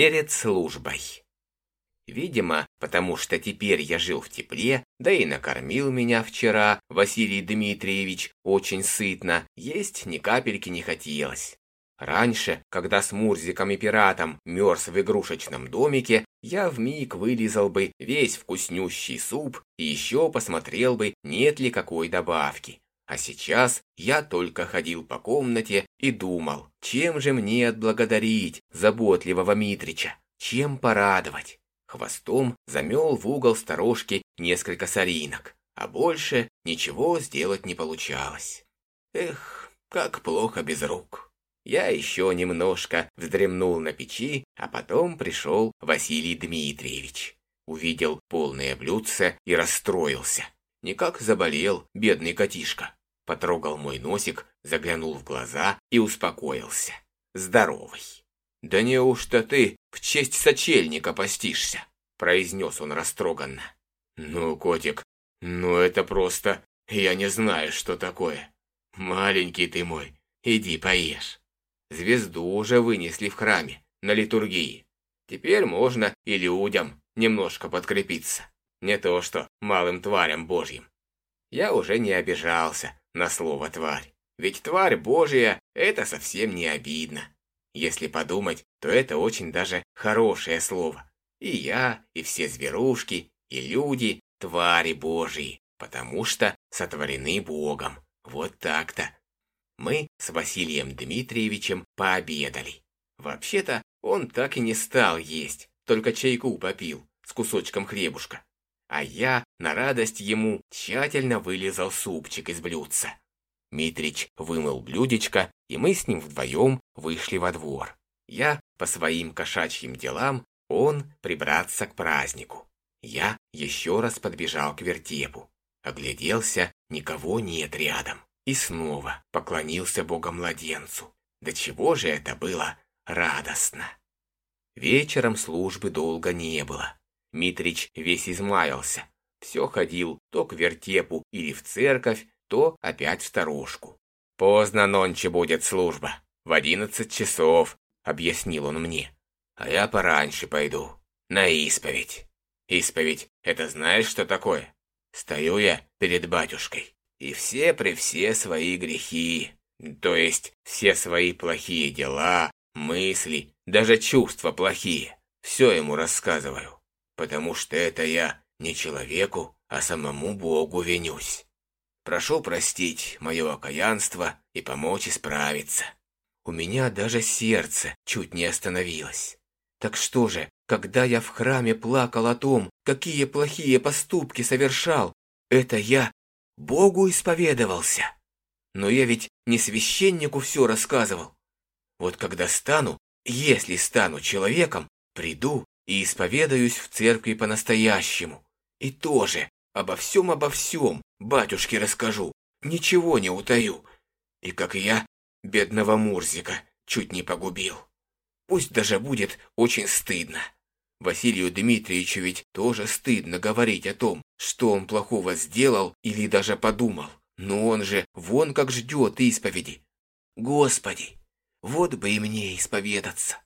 Перед службой. Видимо, потому что теперь я жил в тепле, да и накормил меня вчера Василий Дмитриевич очень сытно, есть ни капельки не хотелось. Раньше, когда с Мурзиком и пиратом мерз в игрушечном домике, я вмиг вылизал бы весь вкуснющий суп и еще посмотрел бы, нет ли какой добавки. А сейчас я только ходил по комнате и думал, чем же мне отблагодарить заботливого Митрича, чем порадовать. Хвостом замел в угол сторожки несколько соринок, а больше ничего сделать не получалось. Эх, как плохо без рук. Я еще немножко вздремнул на печи, а потом пришел Василий Дмитриевич. Увидел полное блюдце и расстроился. Никак заболел бедный котишка. Потрогал мой носик, заглянул в глаза и успокоился. Здоровый. «Да неужто ты в честь сочельника постишься?» произнес он растроганно. «Ну, котик, ну это просто... Я не знаю, что такое. Маленький ты мой, иди поешь». Звезду уже вынесли в храме, на литургии. Теперь можно и людям немножко подкрепиться. Не то что малым тварям божьим. Я уже не обижался на слово «тварь». Ведь тварь божья – это совсем не обидно. Если подумать, то это очень даже хорошее слово. И я, и все зверушки, и люди – твари божьи, потому что сотворены Богом. Вот так-то мы с Василием Дмитриевичем пообедали. Вообще-то он так и не стал есть, только чайку попил с кусочком хлебушка. А я на радость ему тщательно вылезал супчик из блюдца. Митрич вымыл блюдечко, и мы с ним вдвоем вышли во двор. Я по своим кошачьим делам, он прибраться к празднику. Я еще раз подбежал к вертепу. Огляделся, никого нет рядом и снова поклонился Богомладенцу. До чего же это было радостно! Вечером службы долго не было. Митрич весь измаялся. Все ходил то к вертепу или в церковь, то опять в сторожку. «Поздно нонче будет служба. В одиннадцать часов», — объяснил он мне. «А я пораньше пойду. На исповедь. Исповедь — это знаешь, что такое? Стою я перед батюшкой. И все при все свои грехи, то есть все свои плохие дела, мысли, даже чувства плохие, все ему рассказываю, потому что это я не человеку, а самому Богу винюсь. Прошу простить мое окаянство и помочь исправиться. У меня даже сердце чуть не остановилось. Так что же, когда я в храме плакал о том, какие плохие поступки совершал, это я Богу исповедовался. Но я ведь не священнику все рассказывал. Вот когда стану, если стану человеком, приду и исповедаюсь в церкви по-настоящему. И тоже обо всем обо всем батюшке расскажу, ничего не утаю. И как я, бедного Мурзика, чуть не погубил. Пусть даже будет очень стыдно. Василию Дмитриевичу ведь тоже стыдно говорить о том, что он плохого сделал или даже подумал. Но он же вон как ждет исповеди. Господи, вот бы и мне исповедаться.